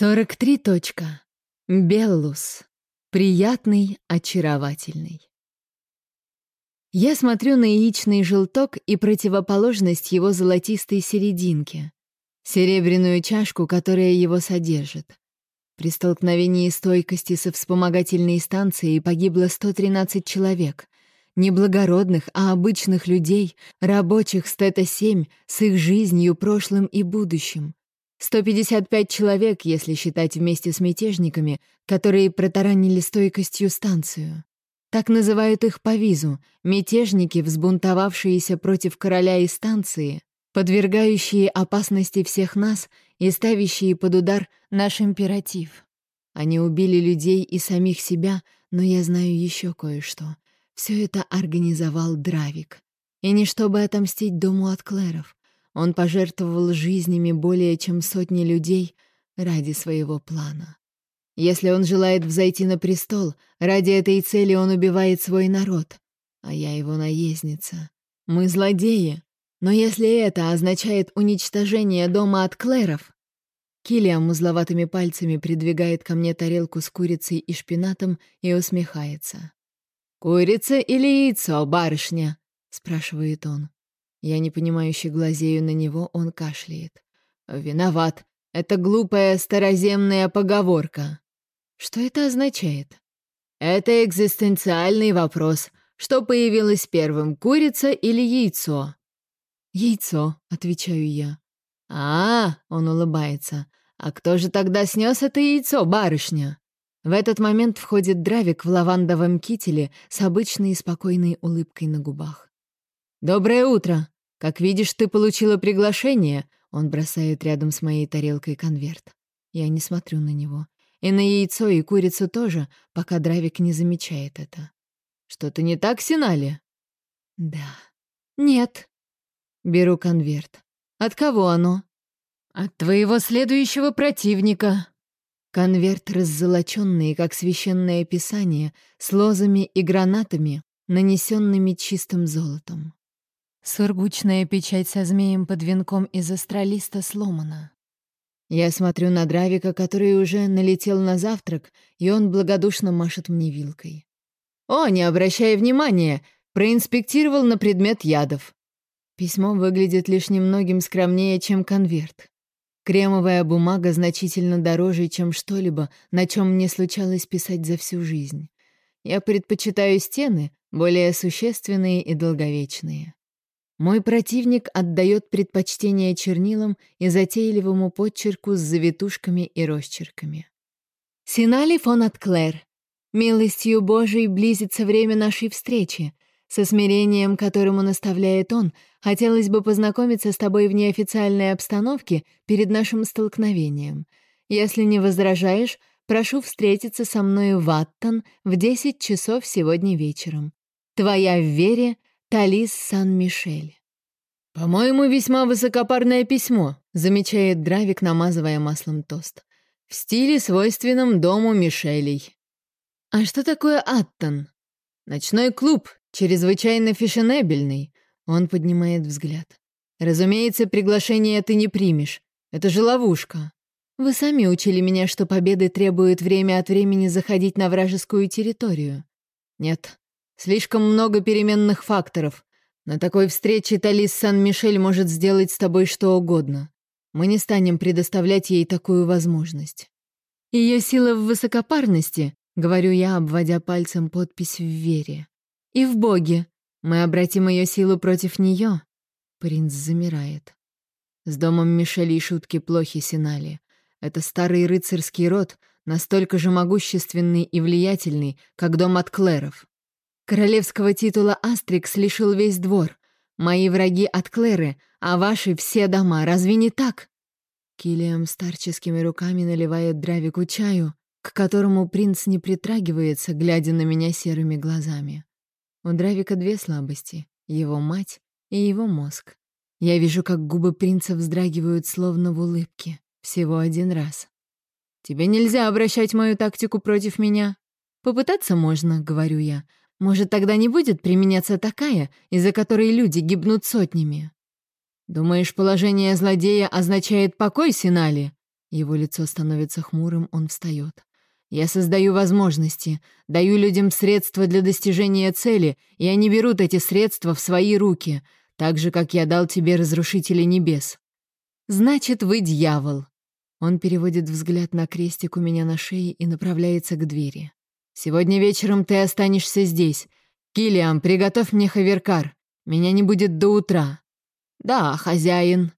43. Точка. Беллус. Приятный, очаровательный. Я смотрю на яичный желток и противоположность его золотистой серединке, серебряную чашку, которая его содержит. При столкновении стойкости со вспомогательной станцией погибло 113 человек. Не благородных, а обычных людей, рабочих Стета-7 с их жизнью, прошлым и будущим. 155 человек, если считать вместе с мятежниками, которые протаранили стойкостью станцию. Так называют их по визу — мятежники, взбунтовавшиеся против короля и станции, подвергающие опасности всех нас и ставящие под удар наш императив. Они убили людей и самих себя, но я знаю еще кое-что. Все это организовал Дравик. И не чтобы отомстить дому от Клэров. Он пожертвовал жизнями более чем сотни людей ради своего плана. Если он желает взойти на престол, ради этой цели он убивает свой народ, а я его наездница. Мы злодеи, но если это означает уничтожение дома от Клэров... Килиам узловатыми пальцами придвигает ко мне тарелку с курицей и шпинатом и усмехается. «Курица или яйцо, барышня?» — спрашивает он. Я непонимающе глазею на него, он кашляет. «Виноват. Это глупая староземная поговорка». «Что это означает?» «Это экзистенциальный вопрос. Что появилось первым, курица или яйцо?» «Яйцо», — отвечаю я. «А, -а — он улыбается. «А кто же тогда снес это яйцо, барышня?» В этот момент входит Дравик в лавандовом кителе с обычной и спокойной улыбкой на губах. «Доброе утро! Как видишь, ты получила приглашение!» Он бросает рядом с моей тарелкой конверт. Я не смотрю на него. И на яйцо, и курицу тоже, пока Дравик не замечает это. «Что-то не так, Синали?» «Да». «Нет». Беру конверт. «От кого оно?» «От твоего следующего противника». Конверт раззолоченный, как священное писание, с лозами и гранатами, нанесенными чистым золотом. Сургучная печать со змеем под венком из астралиста сломана. Я смотрю на Дравика, который уже налетел на завтрак, и он благодушно машет мне вилкой. «О, не обращай внимания! Проинспектировал на предмет ядов». Письмо выглядит лишь немногим скромнее, чем конверт. Кремовая бумага значительно дороже, чем что-либо, на чем мне случалось писать за всю жизнь. Я предпочитаю стены, более существенные и долговечные. Мой противник отдает предпочтение чернилам и затейливому подчерку с завитушками и росчерками. Синали фон от Клэр. Милостью Божией близится время нашей встречи. Со смирением, которому наставляет он, хотелось бы познакомиться с тобой в неофициальной обстановке перед нашим столкновением. Если не возражаешь, прошу встретиться со мною в Аттон в 10 часов сегодня вечером. Твоя в вере — Талис Сан-Мишель. «По-моему, весьма высокопарное письмо», — замечает Дравик, намазывая маслом тост. «В стиле, свойственном дому Мишелей». «А что такое Аттон?» «Ночной клуб, чрезвычайно фешенебельный». Он поднимает взгляд. «Разумеется, приглашение ты не примешь. Это же ловушка». «Вы сами учили меня, что победы требуют время от времени заходить на вражескую территорию». «Нет, Слишком много переменных факторов. На такой встрече Талис Сан-Мишель может сделать с тобой что угодно. Мы не станем предоставлять ей такую возможность. Ее сила в высокопарности, говорю я, обводя пальцем подпись в вере. И в Боге. Мы обратим ее силу против нее. Принц замирает. С домом Мишель и шутки плохи, Синали. Это старый рыцарский род, настолько же могущественный и влиятельный, как дом от Клэров. Королевского титула Астрикс лишил весь двор. Мои враги от Клэры, а ваши все дома. Разве не так?» Килиам старческими руками наливает Дравику чаю, к которому принц не притрагивается, глядя на меня серыми глазами. У Дравика две слабости — его мать и его мозг. Я вижу, как губы принца вздрагивают, словно в улыбке. Всего один раз. «Тебе нельзя обращать мою тактику против меня?» «Попытаться можно», — говорю я, может, тогда не будет применяться такая, из-за которой люди гибнут сотнями? Думаешь, положение злодея означает покой Синали? Его лицо становится хмурым, он встает. Я создаю возможности, даю людям средства для достижения цели, и они берут эти средства в свои руки, так же, как я дал тебе разрушители небес. Значит, вы дьявол. Он переводит взгляд на крестик у меня на шее и направляется к двери. Сегодня вечером ты останешься здесь. Килиам, приготовь мне хаверкар. Меня не будет до утра. Да, хозяин.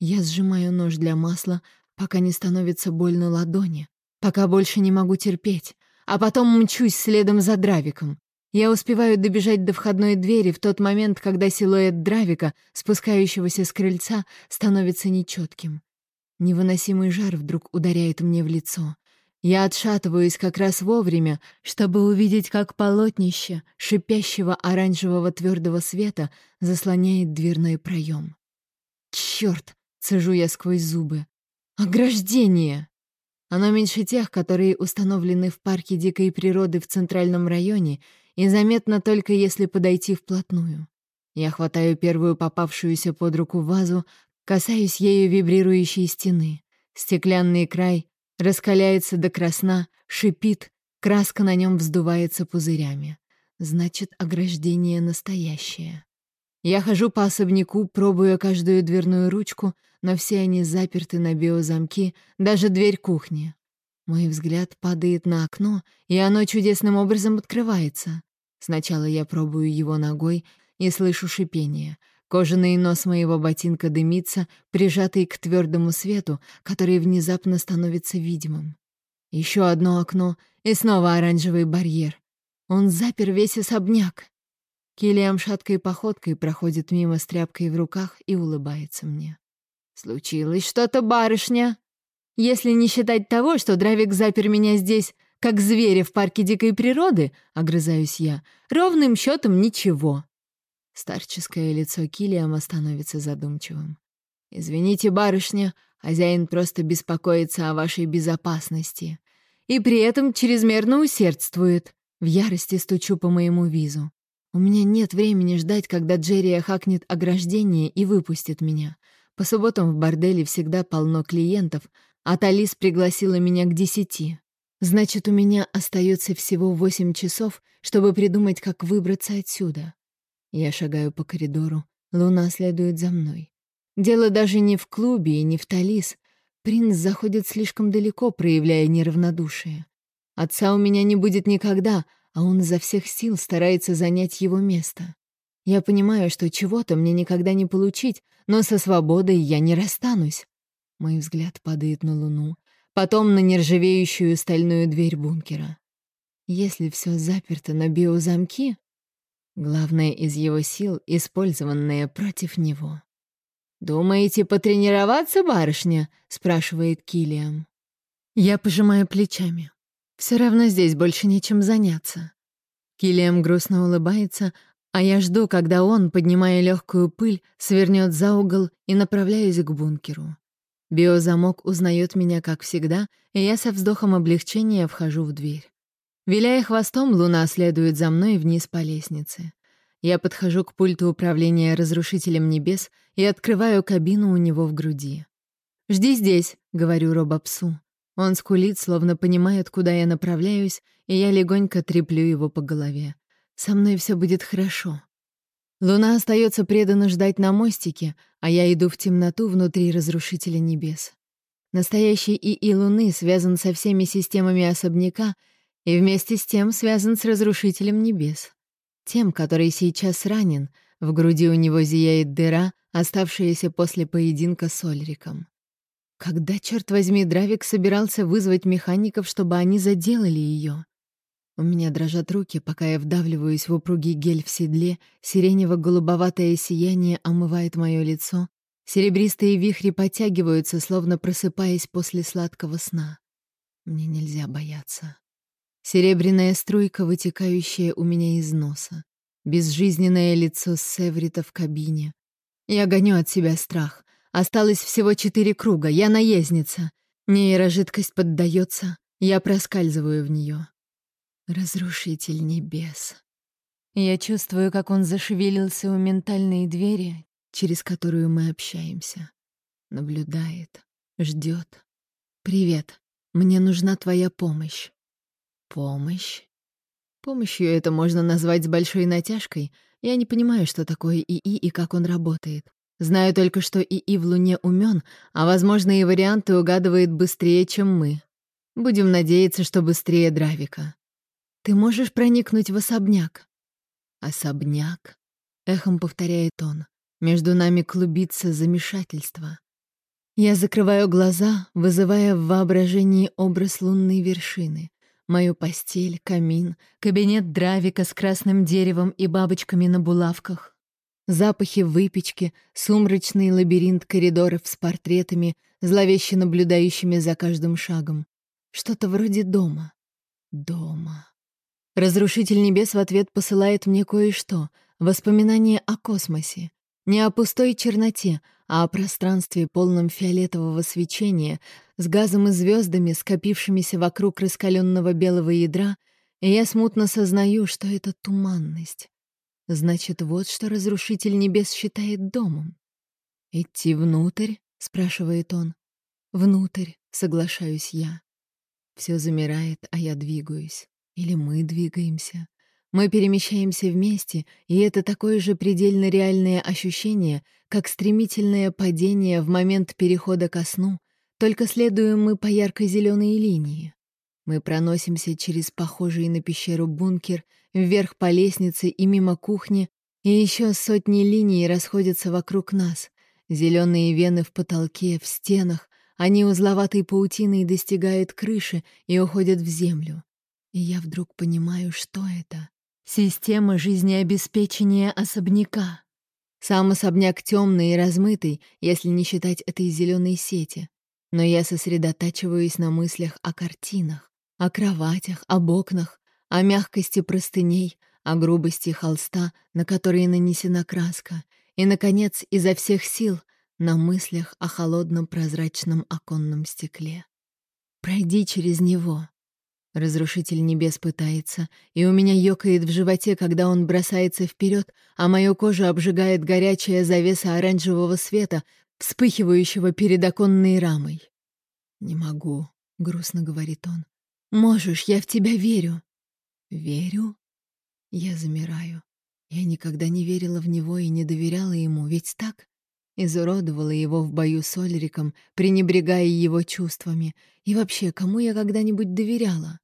Я сжимаю нож для масла, пока не становится больно ладони пока больше не могу терпеть, а потом мчусь следом за Дравиком. Я успеваю добежать до входной двери в тот момент, когда силуэт Дравика, спускающегося с крыльца, становится нечетким. Невыносимый жар вдруг ударяет мне в лицо. Я отшатываюсь как раз вовремя, чтобы увидеть, как полотнище шипящего оранжевого твердого света заслоняет дверной проем. Черт! цежу я сквозь зубы. «Ограждение!» Оно меньше тех, которые установлены в парке дикой природы в центральном районе, и заметно только если подойти вплотную. Я хватаю первую попавшуюся под руку вазу, касаюсь ею вибрирующей стены. Стеклянный край раскаляется до красна, шипит, краска на нем вздувается пузырями. Значит, ограждение настоящее. Я хожу по особняку, пробую каждую дверную ручку, но все они заперты на биозамки, даже дверь кухни. Мой взгляд падает на окно, и оно чудесным образом открывается. Сначала я пробую его ногой и слышу шипение. Кожаный нос моего ботинка дымится, прижатый к твердому свету, который внезапно становится видимым. Еще одно окно, и снова оранжевый барьер. Он запер весь особняк. Килиам шаткой походкой проходит мимо с тряпкой в руках и улыбается мне. «Случилось что-то, барышня!» «Если не считать того, что Дравик запер меня здесь, как зверя в парке дикой природы», — огрызаюсь я, — «ровным счетом ничего». Старческое лицо Килиама становится задумчивым. «Извините, барышня, хозяин просто беспокоится о вашей безопасности. И при этом чрезмерно усердствует. В ярости стучу по моему визу. У меня нет времени ждать, когда Джерри хакнет ограждение и выпустит меня. По субботам в борделе всегда полно клиентов, а Талис пригласила меня к десяти. Значит, у меня остается всего восемь часов, чтобы придумать, как выбраться отсюда. Я шагаю по коридору, луна следует за мной. Дело даже не в клубе и не в Талис. Принц заходит слишком далеко, проявляя неравнодушие. Отца у меня не будет никогда, а он изо всех сил старается занять его место. Я понимаю, что чего-то мне никогда не получить, но со свободой я не расстанусь. Мой взгляд падает на луну, потом на нержавеющую стальную дверь бункера. Если все заперто на биозамки, главное из его сил, использованное против него. «Думаете потренироваться, барышня?» — спрашивает Килиам. Я пожимаю плечами. Все равно здесь больше нечем заняться. Килиам грустно улыбается, а я жду, когда он, поднимая легкую пыль, свернет за угол и направляюсь к бункеру. Биозамок узнает меня, как всегда, и я со вздохом облегчения вхожу в дверь. Виляя хвостом, луна следует за мной вниз по лестнице. Я подхожу к пульту управления разрушителем небес и открываю кабину у него в груди. «Жди здесь», — говорю робопсу. Он скулит, словно понимает, куда я направляюсь, и я легонько треплю его по голове. «Со мной все будет хорошо». Луна остается преданно ждать на мостике, а я иду в темноту внутри разрушителя небес. Настоящий ИИ Луны связан со всеми системами особняка и вместе с тем связан с разрушителем небес. Тем, который сейчас ранен, в груди у него зияет дыра, оставшаяся после поединка с Ольриком. Когда, черт возьми, Дравик собирался вызвать механиков, чтобы они заделали ее? У меня дрожат руки, пока я вдавливаюсь в упругий гель в седле, сиренево-голубоватое сияние омывает мое лицо, серебристые вихри подтягиваются, словно просыпаясь после сладкого сна. Мне нельзя бояться. Серебряная струйка, вытекающая у меня из носа. Безжизненное лицо Севрита в кабине. Я гоню от себя страх. Осталось всего четыре круга, я наездница. Нейрожидкость поддается, я проскальзываю в нее. Разрушитель небес. Я чувствую, как он зашевелился у ментальной двери, через которую мы общаемся. Наблюдает, ждет. «Привет. Мне нужна твоя помощь». «Помощь?» Помощью это можно назвать с большой натяжкой. Я не понимаю, что такое ИИ и как он работает. Знаю только, что ИИ в Луне умен, а возможные варианты угадывает быстрее, чем мы. Будем надеяться, что быстрее Дравика. Ты можешь проникнуть в особняк? Особняк? Эхом повторяет он. Между нами клубится замешательство. Я закрываю глаза, вызывая в воображении образ лунной вершины. Мою постель, камин, кабинет Дравика с красным деревом и бабочками на булавках, Запахи выпечки, сумрачный лабиринт коридоров с портретами, зловеще наблюдающими за каждым шагом. Что-то вроде дома. Дома. Разрушитель небес в ответ посылает мне кое-что — воспоминания о космосе. Не о пустой черноте, а о пространстве, полном фиолетового свечения, с газом и звездами, скопившимися вокруг раскаленного белого ядра, и я смутно сознаю, что это туманность. Значит, вот что разрушитель небес считает домом. «Идти внутрь?» — спрашивает он. «Внутрь», — соглашаюсь я. Все замирает, а я двигаюсь. Или мы двигаемся. Мы перемещаемся вместе, и это такое же предельно реальное ощущение, как стремительное падение в момент перехода ко сну, только следуем мы по ярко-зеленой линии. Мы проносимся через похожий на пещеру бункер, вверх по лестнице и мимо кухни, и еще сотни линий расходятся вокруг нас. Зеленые вены в потолке, в стенах, они узловатой паутиной достигают крыши и уходят в землю. И я вдруг понимаю, что это. Система жизнеобеспечения особняка. Сам особняк темный и размытый, если не считать этой зеленой сети. Но я сосредотачиваюсь на мыслях о картинах. О кроватях, об окнах, о мягкости простыней, о грубости холста, на который нанесена краска, и, наконец, изо всех сил на мыслях о холодном прозрачном оконном стекле. «Пройди через него», Разрушитель небес пытается, и у меня ёкает в животе, когда он бросается вперед, а мою кожу обжигает горячая завеса оранжевого света, вспыхивающего перед оконной рамой. «Не могу», — грустно говорит он. Можешь, я в тебя верю. Верю? Я замираю. Я никогда не верила в него и не доверяла ему, ведь так? Изуродовала его в бою с Ольриком, пренебрегая его чувствами. И вообще, кому я когда-нибудь доверяла?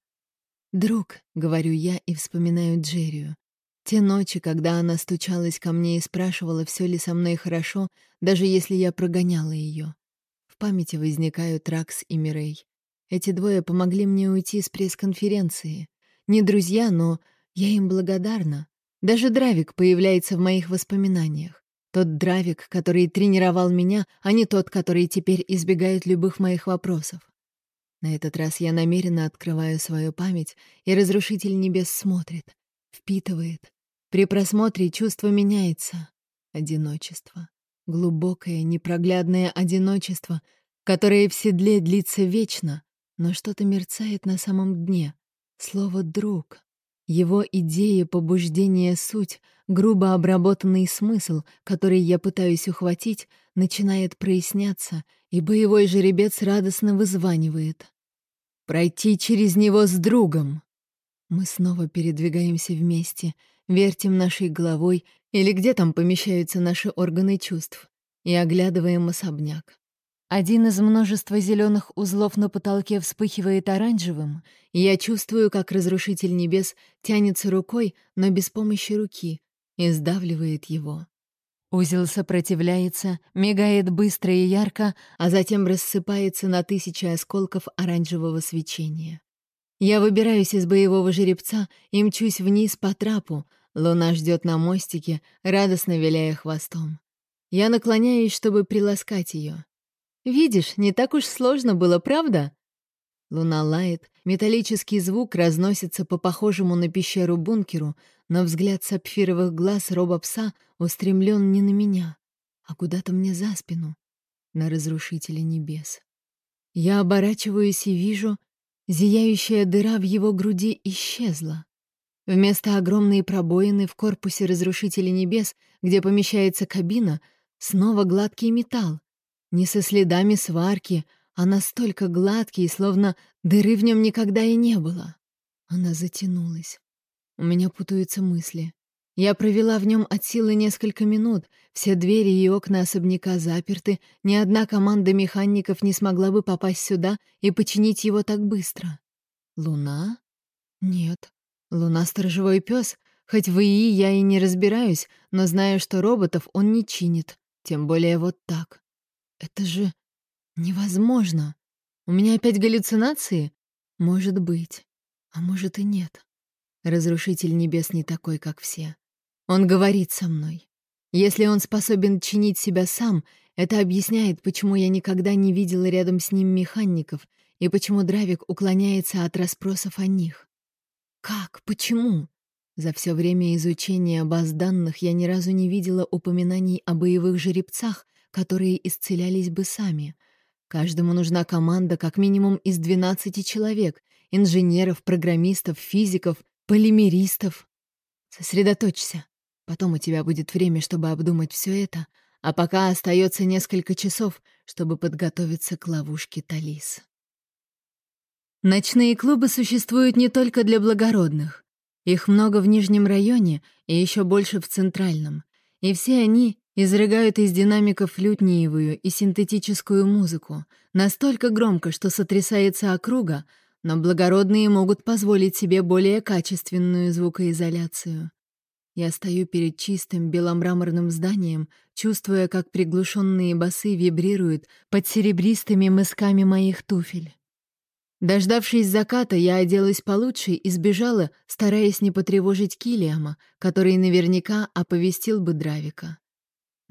«Друг», — говорю я и вспоминаю Джеррию. Те ночи, когда она стучалась ко мне и спрашивала, все ли со мной хорошо, даже если я прогоняла ее. В памяти возникают Ракс и Мирей. Эти двое помогли мне уйти с пресс-конференции. Не друзья, но я им благодарна. Даже Дравик появляется в моих воспоминаниях. Тот Дравик, который тренировал меня, а не тот, который теперь избегает любых моих вопросов. На этот раз я намеренно открываю свою память, и Разрушитель Небес смотрит, впитывает. При просмотре чувство меняется. Одиночество. Глубокое, непроглядное одиночество, которое в седле длится вечно, но что-то мерцает на самом дне. Слово «друг». Его идея, побуждение, суть, грубо обработанный смысл, который я пытаюсь ухватить, начинает проясняться, и боевой жеребец радостно вызванивает. «Пройти через него с другом!» Мы снова передвигаемся вместе, вертим нашей головой, или где там помещаются наши органы чувств, и оглядываем особняк. Один из множества зеленых узлов на потолке вспыхивает оранжевым, и я чувствую, как разрушитель небес тянется рукой, но без помощи руки, и сдавливает его. Узел сопротивляется, мигает быстро и ярко, а затем рассыпается на тысячи осколков оранжевого свечения. Я выбираюсь из боевого жеребца и мчусь вниз по трапу. Луна ждет на мостике, радостно виляя хвостом. Я наклоняюсь, чтобы приласкать ее. Видишь, не так уж сложно было, правда? Луна лает, металлический звук разносится по похожему на пещеру бункеру, но взгляд сапфировых глаз роба-пса устремлен не на меня, а куда-то мне за спину, на разрушителя небес. Я оборачиваюсь и вижу, зияющая дыра в его груди исчезла. Вместо огромной пробоины в корпусе разрушителя небес, где помещается кабина, снова гладкий металл, не со следами сварки, а настолько гладкий, словно дыры в нем никогда и не было. Она затянулась. У меня путаются мысли. Я провела в нем от силы несколько минут, все двери и окна особняка заперты, ни одна команда механиков не смогла бы попасть сюда и починить его так быстро. Луна? Нет. Луна — сторожевой пес. Хоть в ИИ я и не разбираюсь, но знаю, что роботов он не чинит, тем более вот так. Это же невозможно. У меня опять галлюцинации? Может быть. А может и нет. Разрушитель небес не такой, как все. Он говорит со мной. Если он способен чинить себя сам, это объясняет, почему я никогда не видела рядом с ним механиков и почему Дравик уклоняется от расспросов о них. Как? Почему? За все время изучения баз данных я ни разу не видела упоминаний о боевых жеребцах, которые исцелялись бы сами. Каждому нужна команда как минимум из 12 человек — инженеров, программистов, физиков, полимеристов. Сосредоточься. Потом у тебя будет время, чтобы обдумать все это, а пока остается несколько часов, чтобы подготовиться к ловушке Талис. Ночные клубы существуют не только для благородных. Их много в Нижнем районе и еще больше в Центральном. И все они изрыгают из динамиков лютниевую и синтетическую музыку, настолько громко, что сотрясается округа, но благородные могут позволить себе более качественную звукоизоляцию. Я стою перед чистым беломраморным зданием, чувствуя, как приглушенные басы вибрируют под серебристыми мысками моих туфель. Дождавшись заката, я оделась получше и сбежала, стараясь не потревожить Килиама, который наверняка оповестил бы Дравика.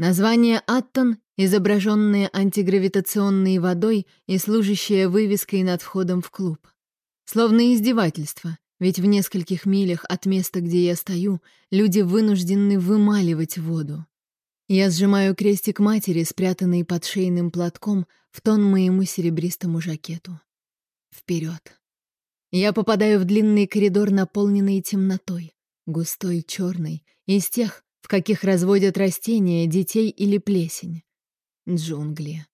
Название «Аттон», изображенное антигравитационной водой и служащее вывеской над входом в клуб. Словно издевательство, ведь в нескольких милях от места, где я стою, люди вынуждены вымаливать воду. Я сжимаю крестик матери, спрятанный под шейным платком, в тон моему серебристому жакету. Вперед. Я попадаю в длинный коридор, наполненный темнотой, густой, черной, из тех, в каких разводят растения, детей или плесень. Джунгли.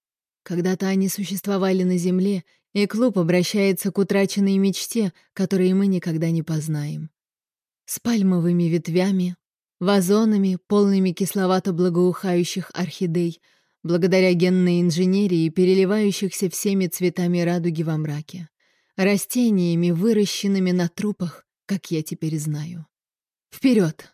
Когда-то они существовали на Земле, и клуб обращается к утраченной мечте, которой мы никогда не познаем. С пальмовыми ветвями, вазонами, полными кисловато-благоухающих орхидей, благодаря генной инженерии, переливающихся всеми цветами радуги во мраке, растениями, выращенными на трупах, как я теперь знаю. Вперед!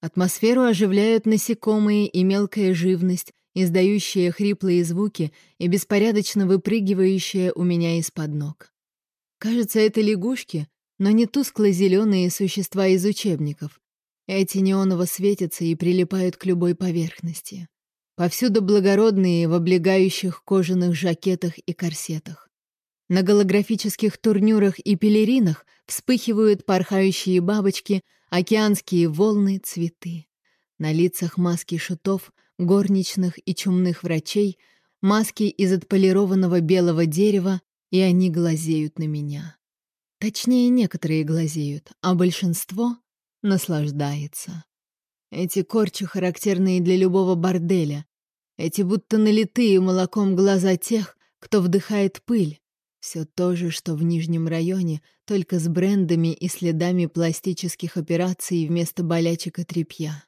Атмосферу оживляют насекомые и мелкая живность, издающая хриплые звуки и беспорядочно выпрыгивающая у меня из-под ног. Кажется, это лягушки, но не тускло-зеленые существа из учебников. Эти неоново светятся и прилипают к любой поверхности. Повсюду благородные в облегающих кожаных жакетах и корсетах. На голографических турнюрах и пелеринах вспыхивают порхающие бабочки, океанские волны, цветы. На лицах маски шутов — горничных и чумных врачей, маски из отполированного белого дерева, и они глазеют на меня. Точнее, некоторые глазеют, а большинство наслаждается. Эти корчи характерные для любого борделя, эти будто налитые молоком глаза тех, кто вдыхает пыль. Все то же, что в Нижнем районе, только с брендами и следами пластических операций вместо болячек и тряпья.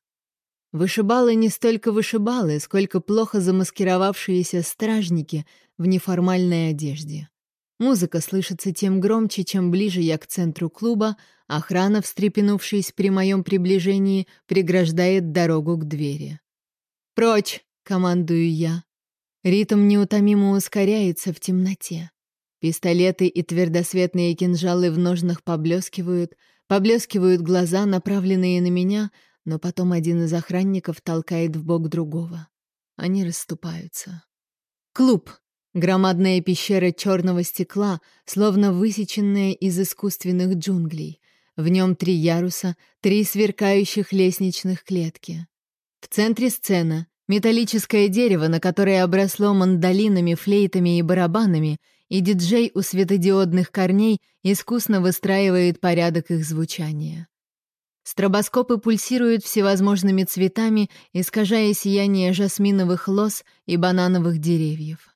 Вышибалы не столько вышибалы, сколько плохо замаскировавшиеся стражники в неформальной одежде. Музыка слышится тем громче, чем ближе я к центру клуба, охрана, встрепенувшись при моем приближении, преграждает дорогу к двери. «Прочь!» — командую я. Ритм неутомимо ускоряется в темноте. Пистолеты и твердосветные кинжалы в ножнах поблескивают, поблескивают глаза, направленные на меня — но потом один из охранников толкает в бок другого. Они расступаются. Клуб. Громадная пещера черного стекла, словно высеченная из искусственных джунглей. В нем три яруса, три сверкающих лестничных клетки. В центре сцена — металлическое дерево, на которое обросло мандолинами, флейтами и барабанами, и диджей у светодиодных корней искусно выстраивает порядок их звучания. Стробоскопы пульсируют всевозможными цветами, искажая сияние жасминовых лоз и банановых деревьев.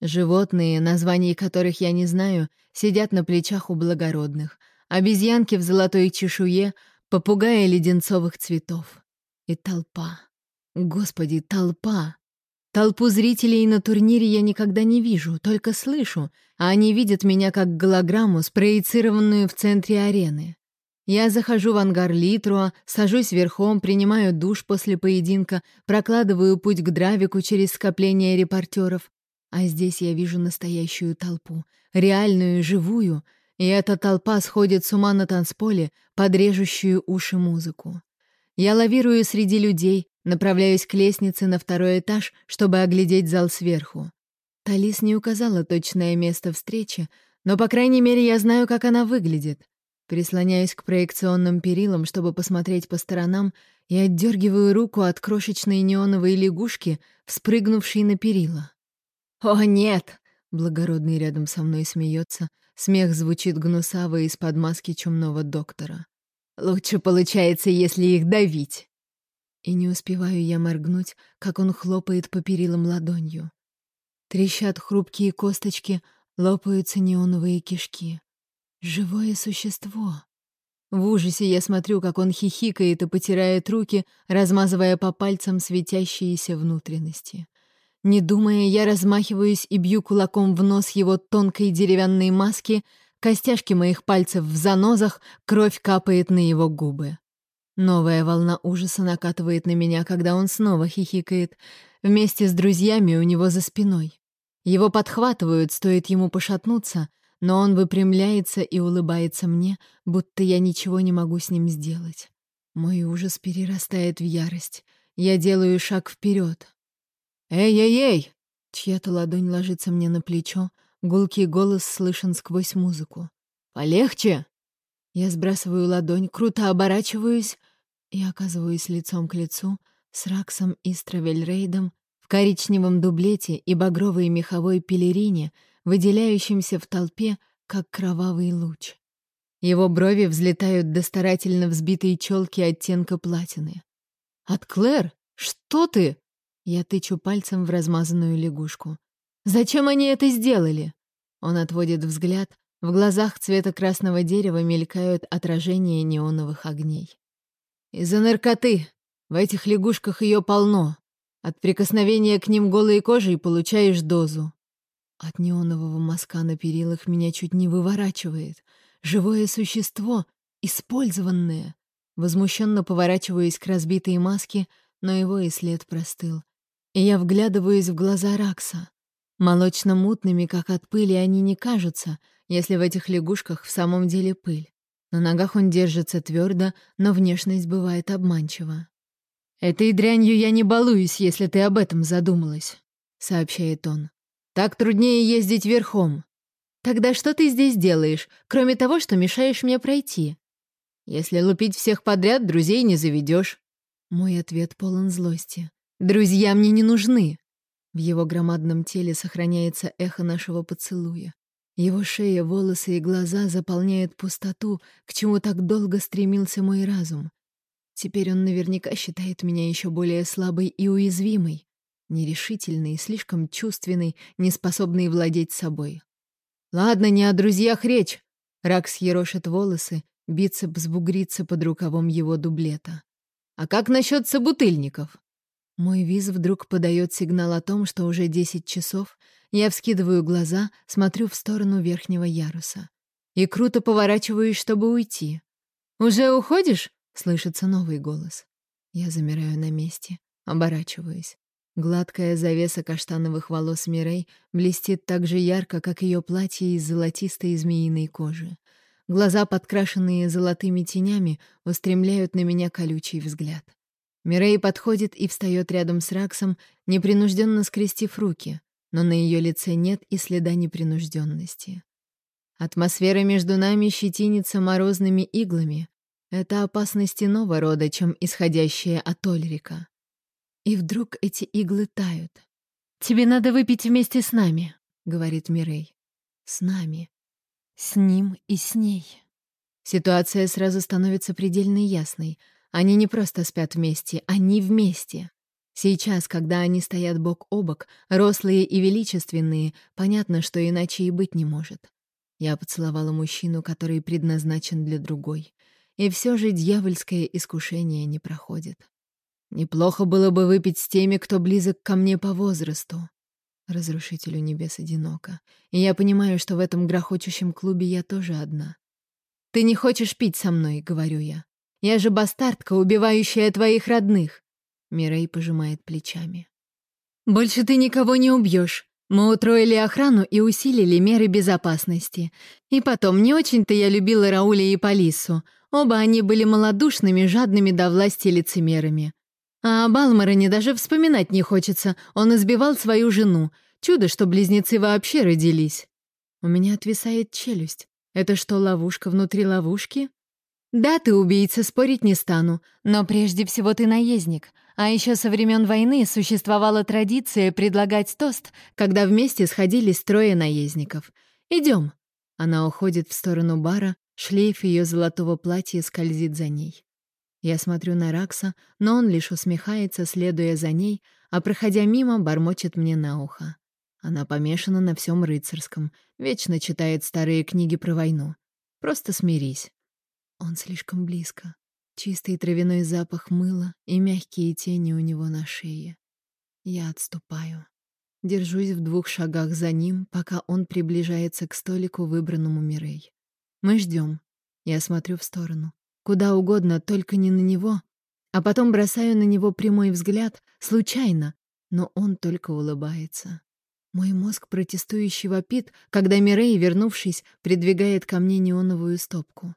Животные, названий которых я не знаю, сидят на плечах у благородных. Обезьянки в золотой чешуе, попугаи леденцовых цветов. И толпа. Господи, толпа! Толпу зрителей на турнире я никогда не вижу, только слышу, а они видят меня как голограмму, спроецированную в центре арены. Я захожу в ангар Литруа, сажусь верхом, принимаю душ после поединка, прокладываю путь к Дравику через скопление репортеров. А здесь я вижу настоящую толпу, реальную, живую, и эта толпа сходит с ума на танцполе под режущую уши музыку. Я лавирую среди людей, направляюсь к лестнице на второй этаж, чтобы оглядеть зал сверху. Талис не указала точное место встречи, но, по крайней мере, я знаю, как она выглядит. Прислоняюсь к проекционным перилам, чтобы посмотреть по сторонам, и отдергиваю руку от крошечной неоновой лягушки, вспрыгнувшей на перила. «О, нет!» — благородный рядом со мной смеется. Смех звучит гнусаво из-под маски чумного доктора. «Лучше получается, если их давить!» И не успеваю я моргнуть, как он хлопает по перилам ладонью. Трещат хрупкие косточки, лопаются неоновые кишки. Живое существо. В ужасе я смотрю, как он хихикает и потирает руки, размазывая по пальцам светящиеся внутренности. Не думая, я размахиваюсь и бью кулаком в нос его тонкой деревянной маски, костяшки моих пальцев в занозах, кровь капает на его губы. Новая волна ужаса накатывает на меня, когда он снова хихикает, вместе с друзьями у него за спиной. Его подхватывают, стоит ему пошатнуться — но он выпрямляется и улыбается мне, будто я ничего не могу с ним сделать. Мой ужас перерастает в ярость. Я делаю шаг вперед. «Эй-эй-эй!» Чья-то ладонь ложится мне на плечо, гулкий голос слышен сквозь музыку. «Полегче!» Я сбрасываю ладонь, круто оборачиваюсь и оказываюсь лицом к лицу с Раксом и Стравельрейдом в коричневом дублете и багровой меховой пелерине — выделяющимся в толпе, как кровавый луч. Его брови взлетают до старательно взбитой челки оттенка платины. «От Клэр? Что ты?» Я тычу пальцем в размазанную лягушку. «Зачем они это сделали?» Он отводит взгляд. В глазах цвета красного дерева мелькают отражения неоновых огней. «Из-за наркоты. В этих лягушках ее полно. От прикосновения к ним голой кожей получаешь дозу. От неонового мазка на перилах меня чуть не выворачивает. Живое существо, использованное. Возмущенно поворачиваюсь к разбитой маске, но его и след простыл. И я вглядываюсь в глаза Ракса. Молочно-мутными, как от пыли, они не кажутся, если в этих лягушках в самом деле пыль. На ногах он держится твердо, но внешность бывает обманчива. «Этой дрянью я не балуюсь, если ты об этом задумалась», — сообщает он. Так труднее ездить верхом. Тогда что ты здесь делаешь, кроме того, что мешаешь мне пройти? Если лупить всех подряд, друзей не заведешь. Мой ответ полон злости. Друзья мне не нужны. В его громадном теле сохраняется эхо нашего поцелуя. Его шея, волосы и глаза заполняют пустоту, к чему так долго стремился мой разум. Теперь он наверняка считает меня еще более слабой и уязвимой. Нерешительный, слишком чувственный, неспособный владеть собой. «Ладно, не о друзьях речь!» Ракс ерошит волосы, бицепс бугрится под рукавом его дублета. «А как насчет собутыльников?» Мой виз вдруг подает сигнал о том, что уже десять часов. Я вскидываю глаза, смотрю в сторону верхнего яруса. И круто поворачиваюсь, чтобы уйти. «Уже уходишь?» — слышится новый голос. Я замираю на месте, оборачиваюсь. Гладкая завеса каштановых волос Мирей блестит так же ярко, как ее платье из золотистой змеиной кожи. Глаза, подкрашенные золотыми тенями, устремляют на меня колючий взгляд. Мирей подходит и встает рядом с Раксом, непринужденно скрестив руки, но на ее лице нет и следа непринужденности. Атмосфера между нами щетинится морозными иглами. Это опасность иного рода, чем исходящая от Ольрика. И вдруг эти иглы тают. «Тебе надо выпить вместе с нами», — говорит Мирей. «С нами. С ним и с ней». Ситуация сразу становится предельно ясной. Они не просто спят вместе, они вместе. Сейчас, когда они стоят бок о бок, рослые и величественные, понятно, что иначе и быть не может. Я поцеловала мужчину, который предназначен для другой. И все же дьявольское искушение не проходит. Неплохо было бы выпить с теми, кто близок ко мне по возрасту. Разрушителю небес одиноко. И я понимаю, что в этом грохочущем клубе я тоже одна. «Ты не хочешь пить со мной», — говорю я. «Я же бастардка, убивающая твоих родных». Мирей пожимает плечами. «Больше ты никого не убьешь. Мы утроили охрану и усилили меры безопасности. И потом, не очень-то я любила Рауля и Полису. Оба они были малодушными, жадными до власти лицемерами. А о Балмароне даже вспоминать не хочется. Он избивал свою жену. Чудо, что близнецы вообще родились. У меня отвисает челюсть. Это что, ловушка внутри ловушки? Да, ты убийца, спорить не стану. Но прежде всего ты наездник. А еще со времен войны существовала традиция предлагать тост, когда вместе сходились трое наездников. Идем. Она уходит в сторону бара, шлейф ее золотого платья скользит за ней. Я смотрю на Ракса, но он лишь усмехается, следуя за ней, а, проходя мимо, бормочет мне на ухо. Она помешана на всем рыцарском, вечно читает старые книги про войну. Просто смирись. Он слишком близко. Чистый травяной запах мыла и мягкие тени у него на шее. Я отступаю. Держусь в двух шагах за ним, пока он приближается к столику, выбранному Мирей. Мы ждем. Я смотрю в сторону. Куда угодно, только не на него. А потом бросаю на него прямой взгляд, случайно, но он только улыбается. Мой мозг протестующий вопит, когда Мирей, вернувшись, придвигает ко мне неоновую стопку.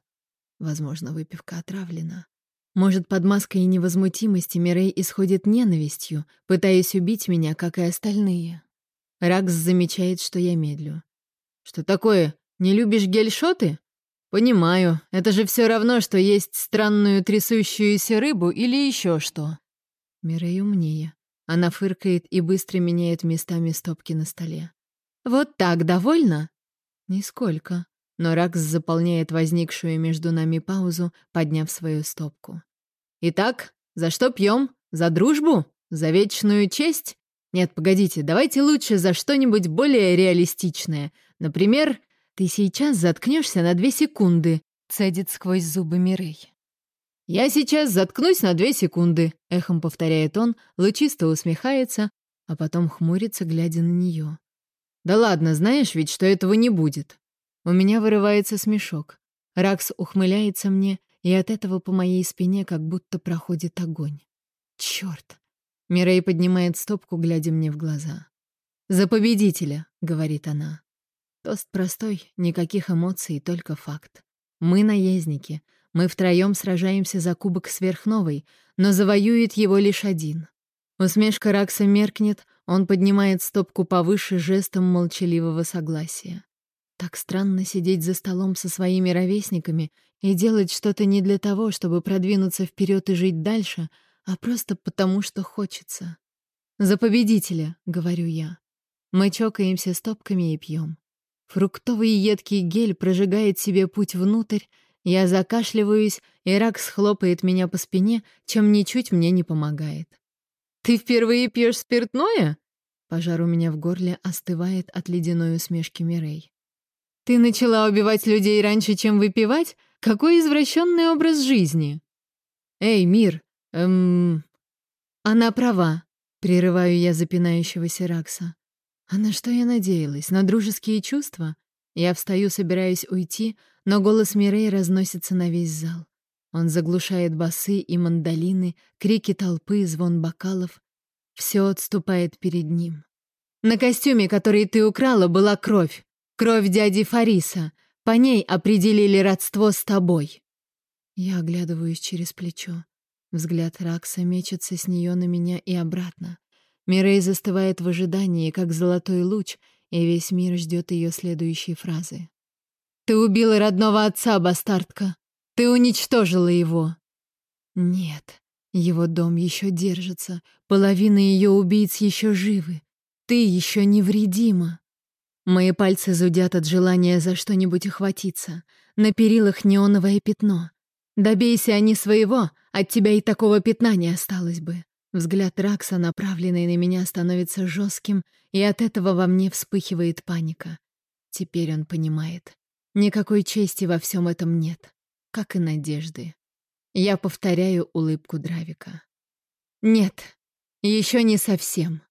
Возможно, выпивка отравлена. Может, под маской невозмутимости Мирей исходит ненавистью, пытаясь убить меня, как и остальные. Ракс замечает, что я медлю. «Что такое? Не любишь гельшоты?» «Понимаю. Это же все равно, что есть странную трясущуюся рыбу или еще что». Мирей умнее. Она фыркает и быстро меняет местами стопки на столе. «Вот так довольно?» «Нисколько». Но Ракс заполняет возникшую между нами паузу, подняв свою стопку. «Итак, за что пьем? За дружбу? За вечную честь? Нет, погодите, давайте лучше за что-нибудь более реалистичное. Например, ты сейчас заткнешься на две секунды», — цедит сквозь зубы Мирей. «Я сейчас заткнусь на две секунды», — эхом повторяет он, лучисто усмехается, а потом хмурится, глядя на нее. «Да ладно, знаешь ведь, что этого не будет. У меня вырывается смешок. Ракс ухмыляется мне, и от этого по моей спине как будто проходит огонь. Черт! Мирей поднимает стопку, глядя мне в глаза. «За победителя!» — говорит она. Тост простой, никаких эмоций, только факт. Мы наездники. Мы втроем сражаемся за кубок сверхновой, но завоюет его лишь один. Усмешка Ракса меркнет, он поднимает стопку повыше жестом молчаливого согласия. Так странно сидеть за столом со своими ровесниками и делать что-то не для того, чтобы продвинуться вперед и жить дальше, а просто потому, что хочется. «За победителя», — говорю я. Мы чокаемся стопками и пьем. Фруктовый едкий гель прожигает себе путь внутрь, я закашливаюсь, и Ракс хлопает меня по спине, чем ничуть мне не помогает. «Ты впервые пьешь спиртное?» Пожар у меня в горле остывает от ледяной усмешки Мирей. Ты начала убивать людей раньше, чем выпивать? Какой извращенный образ жизни? Эй, мир, эм... Она права, прерываю я запинающегося Ракса. А на что я надеялась? На дружеские чувства? Я встаю, собираясь уйти, но голос Мирей разносится на весь зал. Он заглушает басы и мандолины, крики толпы, звон бокалов. Все отступает перед ним. На костюме, который ты украла, была кровь. Кровь дяди Фариса. По ней определили родство с тобой. Я оглядываюсь через плечо. Взгляд Ракса мечется с нее на меня и обратно. Мирей застывает в ожидании, как золотой луч, и весь мир ждет ее следующей фразы. «Ты убила родного отца, бастардка! Ты уничтожила его!» «Нет, его дом еще держится, половина ее убийц еще живы. Ты еще невредима!» Мои пальцы зудят от желания за что-нибудь охватиться. На перилах неоновое пятно. Добейся они своего, от тебя и такого пятна не осталось бы. Взгляд Ракса, направленный на меня, становится жестким, и от этого во мне вспыхивает паника. Теперь он понимает. Никакой чести во всем этом нет, как и надежды. Я повторяю улыбку Дравика. Нет, еще не совсем.